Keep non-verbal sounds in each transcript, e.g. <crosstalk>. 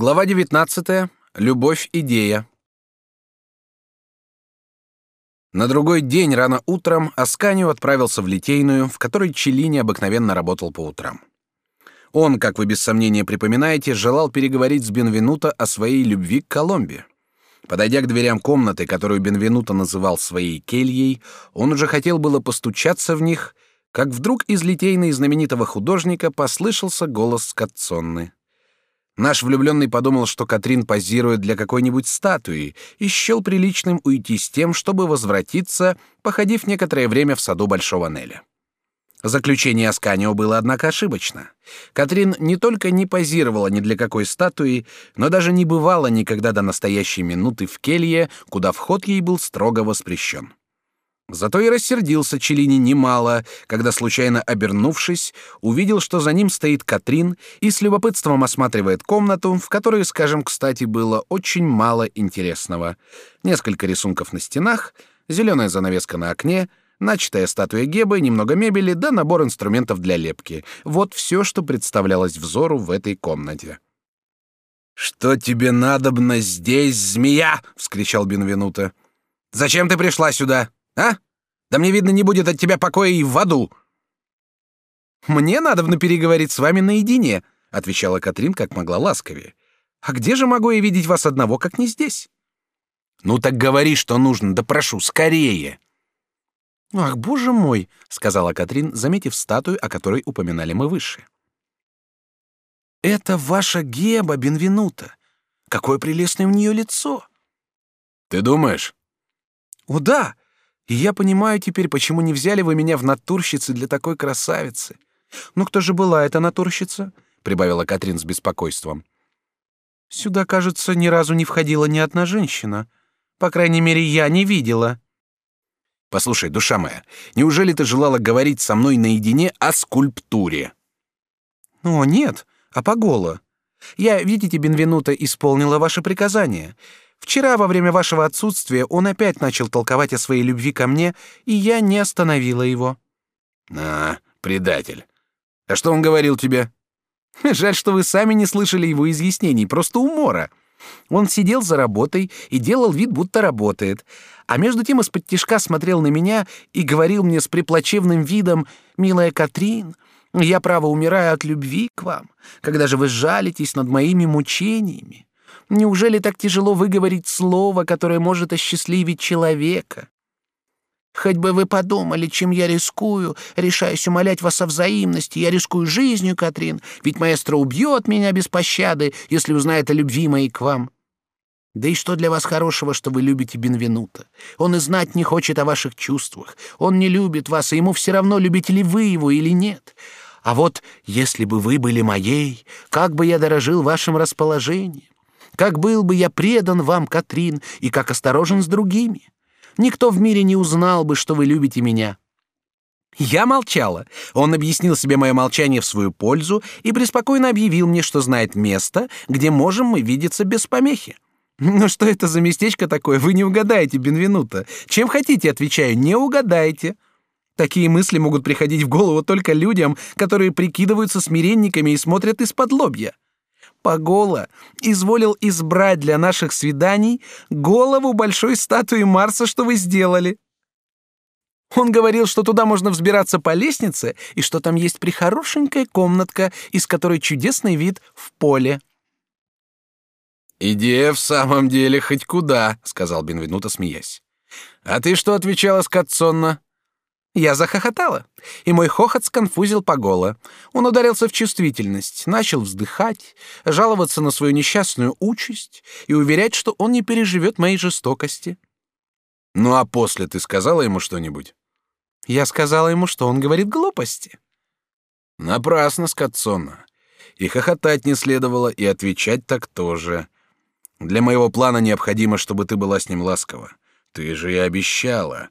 Глава 19. Любовь идея. На другой день рано утром Асканио отправился в Литейную, в которой Челлини обыкновенно работал по утрам. Он, как вы без сомнения припоминаете, желал переговорить с Бенвенуто о своей любви к Коломбе. Подойдя к дверям комнаты, которую Бенвенуто называл своей кельей, он уже хотел было постучаться в них, как вдруг из Литейной знаменитого художника послышался голос Скотцонны. Наш влюбленный подумал, что Катрин позирует для какой-нибудь статуи, и счел приличным уйти с тем, чтобы возвратиться, походив некоторое время в саду Большого Неля. Заключение Асканио было, однако, ошибочно. Катрин не только не позировала ни для какой статуи, но даже не бывала никогда до настоящей минуты в келье, куда вход ей был строго воспрещен. Зато и рассердился Челини немало, когда, случайно обернувшись, увидел, что за ним стоит Катрин и с любопытством осматривает комнату, в которой, скажем, кстати, было очень мало интересного. Несколько рисунков на стенах, зеленая занавеска на окне, начатая статуя Гебы, немного мебели да набор инструментов для лепки. Вот все, что представлялось взору в этой комнате. «Что тебе надобно здесь, змея?» — вскричал Бенвенуто. «Зачем ты пришла сюда?» А? Да мне видно, не будет от тебя покоя и в аду. Мне надо в переговорить с вами наедине, отвечала Катрин как могла ласковее. А где же могу я видеть вас одного, как не здесь? Ну так говори, что нужно, да прошу, скорее. Ах, боже мой, сказала Катрин, заметив статую, о которой упоминали мы выше. Это ваша Геба Бенвенута. Какое прелестное у нее лицо. Ты думаешь? О да, и я понимаю теперь, почему не взяли вы меня в натурщицы для такой красавицы. Ну кто же была эта натурщица? прибавила Катрин с беспокойством. Сюда, кажется, ни разу не входила ни одна женщина. По крайней мере, я не видела. Послушай, душа моя, неужели ты желала говорить со мной наедине о скульптуре? О, нет, а погола. Я, видите, Бенвенуто исполнила ваше приказание. Вчера во время вашего отсутствия он опять начал толковать о своей любви ко мне, и я не остановила его. А, предатель. А что он говорил тебе? <laughs> Жаль, что вы сами не слышали его изъяснений, просто умора. Он сидел за работой и делал вид, будто работает, а между тем из-под тишка смотрел на меня и говорил мне с приплачевным видом: "Милая Катрин, я право умираю от любви к вам. Когда же вы жалитесь над моими мучениями? Неужели так тяжело выговорить слово, которое может осчастливить человека? Хоть бы вы подумали, чем я рискую, решаясь умолять вас о взаимности. Я рискую жизнью, Катрин, ведь маэстро убьет меня без пощады, если узнает о любви моей к вам. Да и что для вас хорошего, что вы любите Бенвенута? Он и знать не хочет о ваших чувствах. Он не любит вас, и ему все равно, любите ли вы его или нет. А вот если бы вы были моей, как бы я дорожил вашим расположением. Как был бы я предан вам, Катрин, и как осторожен с другими. Никто в мире не узнал бы, что вы любите меня. Я молчала. Он объяснил себе мое молчание в свою пользу и преспокойно объявил мне, что знает место, где можем мы видеться без помехи. Ну что это за местечко такое? Вы не угадаете, Бенвенуто. Чем хотите, отвечаю, не угадаете. Такие мысли могут приходить в голову только людям, которые прикидываются смиренниками и смотрят из-под лобья. Погола изволил избрать для наших свиданий голову большой статуи Марса, что вы сделали. Он говорил, что туда можно взбираться по лестнице и что там есть прихорошенькая комнатка, из которой чудесный вид в поле. «Идея в самом деле хоть куда», — сказал Бенвенуто, смеясь. «А ты что отвечала, Скотсонна?» Я захохотала, и мой хохот сконфузил Погола. Он ударился в чувствительность, начал вздыхать, жаловаться на свою несчастную участь и уверять, что он не переживет моей жестокости. Ну а после ты сказала ему что-нибудь? Я сказала ему, что он говорит глупости. Напрасно, Скотсона. И хохотать не следовало, и отвечать так тоже. Для моего плана необходимо, чтобы ты была с ним ласкова. Ты же и обещала.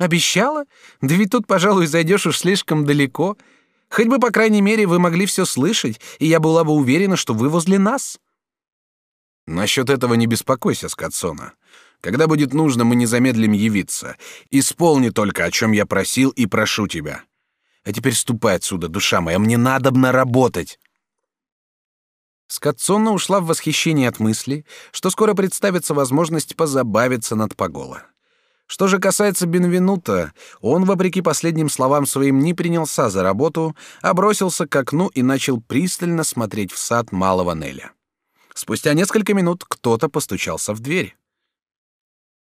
Обещала? Да ведь тут, пожалуй, зайдешь уж слишком далеко. Хоть бы, по крайней мере, вы могли все слышать, и я была бы уверена, что вы возле нас. Насчет этого не беспокойся, Скотсона. Когда будет нужно, мы не замедлим явиться. Исполни только, о чем я просил и прошу тебя. А теперь ступай отсюда, душа моя, мне надобно работать. Скотсонна ушла в восхищение от мысли, что скоро представится возможность позабавиться над Паголо. Что же касается Бенвенута, он, вопреки последним словам своим, не принялся за работу, а бросился к окну и начал пристально смотреть в сад малого Неля. Спустя несколько минут кто-то постучался в дверь.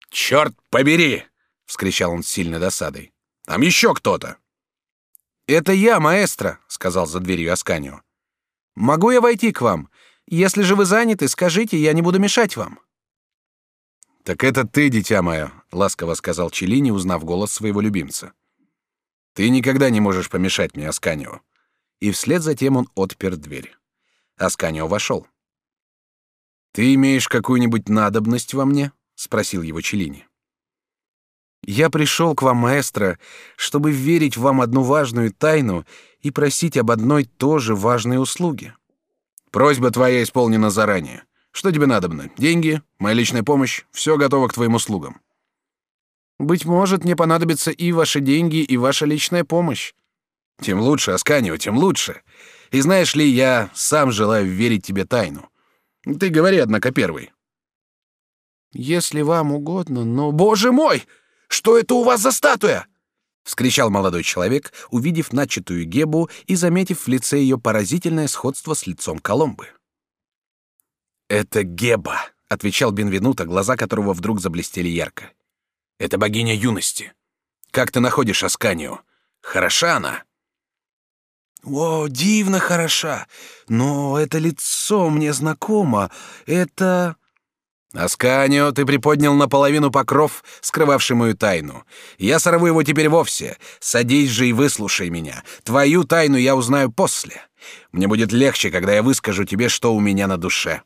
«Черт побери!» — вскричал он с сильной досадой. «Там еще кто-то!» «Это я, маэстро», — сказал за дверью Асканио. «Могу я войти к вам? Если же вы заняты, скажите, я не буду мешать вам». Так это ты, дитя мое, ласково сказал Челини, узнав голос своего любимца. Ты никогда не можешь помешать мне, Асканио. И вслед за тем он отпер дверь. Асканио вошел. Ты имеешь какую-нибудь надобность во мне? спросил его Челини. Я пришел к вам, маэстро, чтобы верить вам одну важную тайну и просить об одной тоже важной услуге. Просьба твоя исполнена заранее. Что тебе надобно? Деньги, моя личная помощь, все готово к твоим услугам. Быть может, мне понадобятся и ваши деньги, и ваша личная помощь. Тем лучше, Асканио, тем лучше. И знаешь ли, я сам желаю верить тебе тайну. Ты говори, однако, первый. Если вам угодно, но... Боже мой! Что это у вас за статуя? вскричал молодой человек, увидев начатую гебу и заметив в лице ее поразительное сходство с лицом Коломбы. «Это Геба», — отвечал Бенвенуто, глаза которого вдруг заблестели ярко. «Это богиня юности. Как ты находишь Асканию? Хороша она?» «О, дивно хороша! Но это лицо мне знакомо. Это...» «Асканио, ты приподнял наполовину покров, скрывавший мою тайну. Я сорву его теперь вовсе. Садись же и выслушай меня. Твою тайну я узнаю после. Мне будет легче, когда я выскажу тебе, что у меня на душе».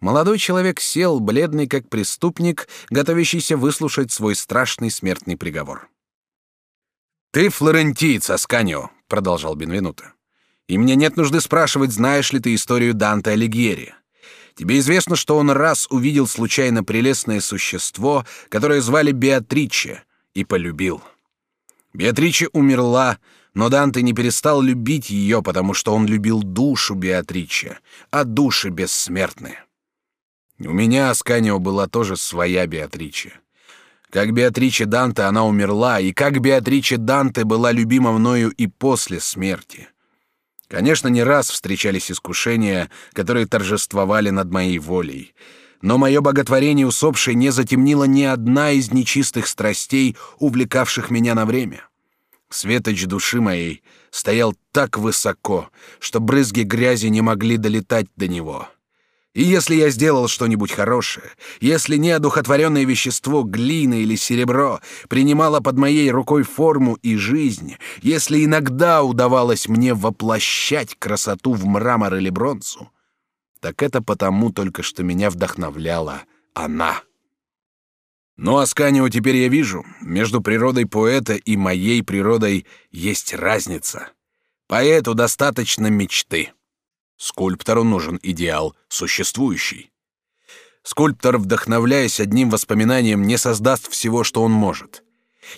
Молодой человек сел, бледный как преступник, готовящийся выслушать свой страшный смертный приговор. «Ты флорентиец, Асканио», — продолжал Бенвенуто. «И мне нет нужды спрашивать, знаешь ли ты историю Данте Алигьери. Тебе известно, что он раз увидел случайно прелестное существо, которое звали Беатриче, и полюбил. Беатриче умерла, но Данте не перестал любить ее, потому что он любил душу Беатриче, а души бессмертны. У меня, Асканио, была тоже своя Беатриче. Как Беатриче Данте она умерла, и как Беатриче Данте была любима мною и после смерти. Конечно, не раз встречались искушения, которые торжествовали над моей волей. Но мое боготворение усопшей не затемнило ни одна из нечистых страстей, увлекавших меня на время. Светоч души моей стоял так высоко, что брызги грязи не могли долетать до него. И если я сделал что-нибудь хорошее, если неодухотворенное вещество, глина или серебро, принимало под моей рукой форму и жизнь, если иногда удавалось мне воплощать красоту в мрамор или бронзу, так это потому только, что меня вдохновляла она. Но, Асканио, теперь я вижу, между природой поэта и моей природой есть разница. Поэту достаточно мечты. Скульптору нужен идеал существующий. Скульптор, вдохновляясь одним воспоминанием, не создаст всего, что он может.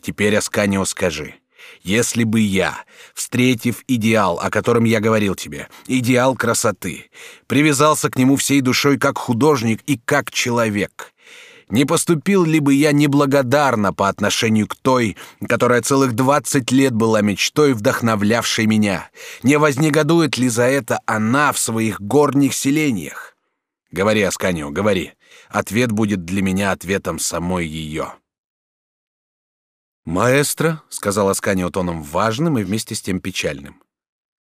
Теперь, Асканио, скажи, если бы я, встретив идеал, о котором я говорил тебе, идеал красоты, привязался к нему всей душой как художник и как человек, не поступил ли бы я неблагодарно по отношению к той, которая целых двадцать лет была мечтой, вдохновлявшей меня? Не вознегодует ли за это она в своих горних селениях? Говори, Асканио, говори. Ответ будет для меня ответом самой ее. «Маэстро», — сказал Асканио тоном важным и вместе с тем печальным,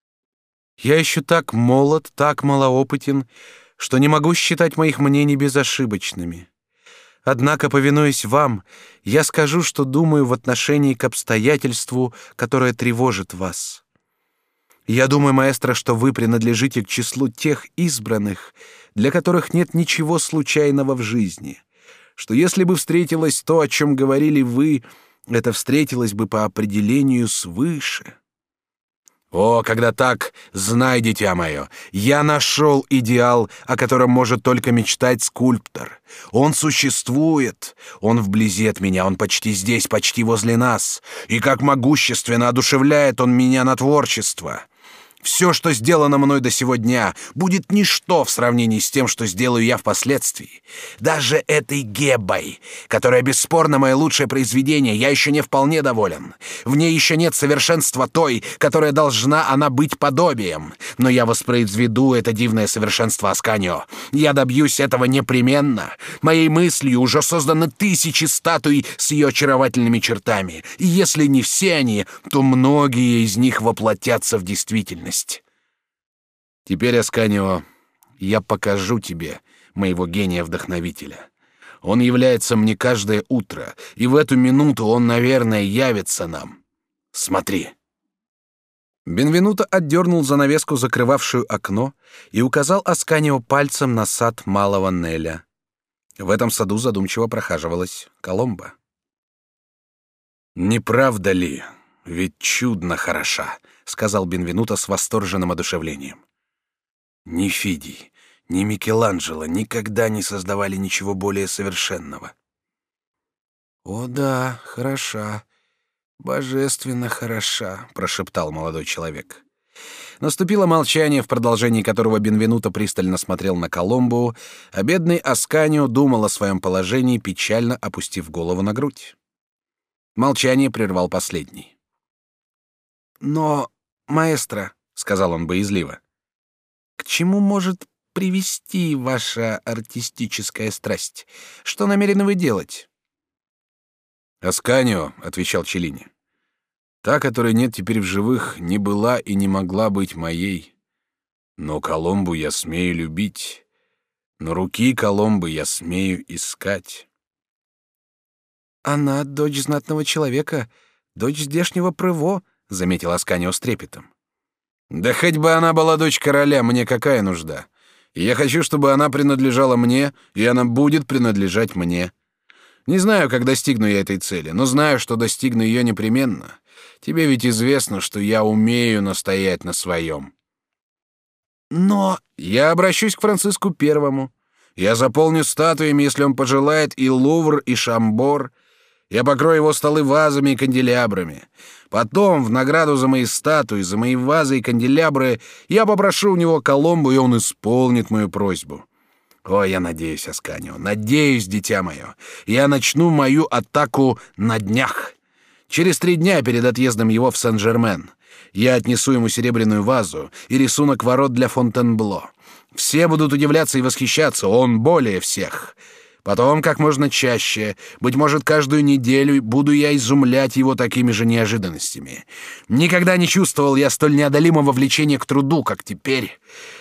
— «я еще так молод, так малоопытен, что не могу считать моих мнений безошибочными. Однако, повинуясь вам, я скажу, что думаю в отношении к обстоятельству, которое тревожит вас. Я думаю, маэстро, что вы принадлежите к числу тех избранных, для которых нет ничего случайного в жизни, что если бы встретилось то, о чем говорили вы, это встретилось бы по определению свыше. О, когда так, знай, дитя мое, я нашел идеал, о котором может только мечтать скульптор. Он существует, он вблизи от меня, он почти здесь, почти возле нас, и как могущественно одушевляет он меня на творчество. Все, что сделано мной до сего дня, будет ничто в сравнении с тем, что сделаю я впоследствии. Даже этой Гебой, которая бесспорно мое лучшее произведение, я еще не вполне доволен. В ней еще нет совершенства той, которая должна она быть подобием. Но я воспроизведу это дивное совершенство Асканио. Я добьюсь этого непременно. Моей мыслью уже созданы тысячи статуй с ее очаровательными чертами. И если не все они, то многие из них воплотятся в действительность есть. Теперь, Асканио, я покажу тебе моего гения-вдохновителя. Он является мне каждое утро, и в эту минуту он, наверное, явится нам. Смотри». Бенвенуто отдернул занавеску, закрывавшую окно, и указал Асканио пальцем на сад малого Неля. В этом саду задумчиво прохаживалась Коломба. «Не правда ли? Ведь чудно хороша!» сказал Бенвенуто с восторженным одушевлением. Ни Фидий, ни Микеланджело никогда не создавали ничего более совершенного. О да, хороша, божественно хороша, прошептал молодой человек. Наступило молчание, в продолжении которого Бенвенуто пристально смотрел на Коломбу, а бедный Асканио думал о своем положении, печально опустив голову на грудь. Молчание прервал последний. Но «Маэстро», — сказал он боязливо, — «к чему может привести ваша артистическая страсть? Что намерены вы делать?» «Асканио», — отвечал Челини, — «та, которой нет теперь в живых, не была и не могла быть моей. Но Коломбу я смею любить, но руки Коломбы я смею искать». «Она дочь знатного человека, дочь здешнего Прыво», — заметил Асканио с трепетом. «Да хоть бы она была дочь короля, мне какая нужда? я хочу, чтобы она принадлежала мне, и она будет принадлежать мне. Не знаю, как достигну я этой цели, но знаю, что достигну ее непременно. Тебе ведь известно, что я умею настоять на своем». «Но я обращусь к Франциску Первому. Я заполню статуями, если он пожелает, и Лувр, и Шамбор — я покрою его столы вазами и канделябрами. Потом, в награду за мои статуи, за мои вазы и канделябры, я попрошу у него Коломбу, и он исполнит мою просьбу. О, я надеюсь, Асканио, надеюсь, дитя мое. Я начну мою атаку на днях. Через три дня перед отъездом его в Сен-Жермен. Я отнесу ему серебряную вазу и рисунок ворот для Фонтенбло. Все будут удивляться и восхищаться, он более всех. Потом, как можно чаще, быть может, каждую неделю буду я изумлять его такими же неожиданностями. Никогда не чувствовал я столь неодолимого влечения к труду, как теперь.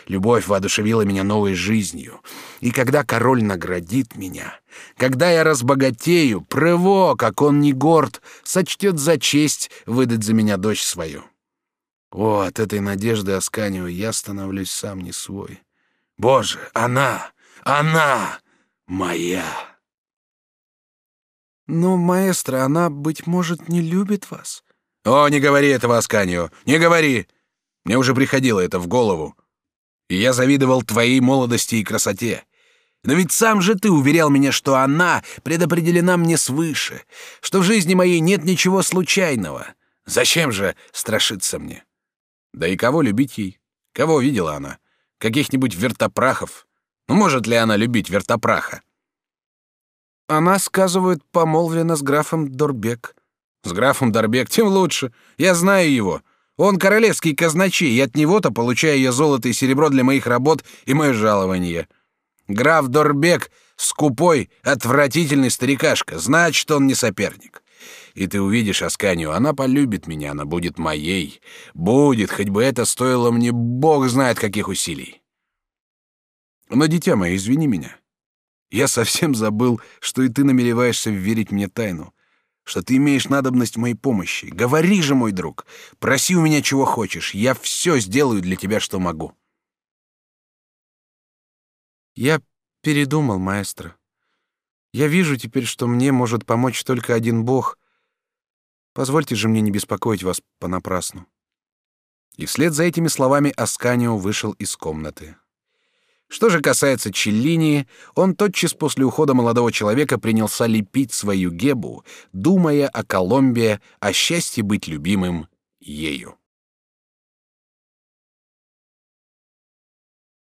Любовь воодушевила меня новой жизнью. И когда король наградит меня, когда я разбогатею, Прево, как он не горд, сочтет за честь выдать за меня дочь свою. О, от этой надежды Асканию я становлюсь сам не свой. Боже, она, она! Моя. Но, маэстро, она, быть может, не любит вас. О, не говори этого, Асканио, не говори. Мне уже приходило это в голову. И я завидовал твоей молодости и красоте. Но ведь сам же ты уверял меня, что она предопределена мне свыше, что в жизни моей нет ничего случайного. Зачем же страшиться мне? Да и кого любить ей? Кого видела она? Каких-нибудь вертопрахов? Ну, может ли она любить вертопраха? Она, сказывают, помолвлена с графом Дорбек. С графом Дорбек тем лучше. Я знаю его. Он королевский казначей, и от него-то получаю я золото и серебро для моих работ и мое жалование. Граф Дорбек — скупой, отвратительный старикашка, значит, он не соперник. И ты увидишь Асканию, она полюбит меня, она будет моей. Будет, хоть бы это стоило мне бог знает каких усилий. Но, дитя мое, извини меня. Я совсем забыл, что и ты намереваешься верить мне тайну, что ты имеешь надобность моей помощи. Говори же, мой друг, проси у меня чего хочешь, я все сделаю для тебя, что могу. Я передумал, маэстро. Я вижу теперь, что мне может помочь только один Бог. Позвольте же мне не беспокоить вас понапрасну. И вслед за этими словами Асканио вышел из комнаты. Что же касается Челлини, он тотчас после ухода молодого человека принялся лепить свою гебу, думая о Коломбе, о счастье быть любимым ею.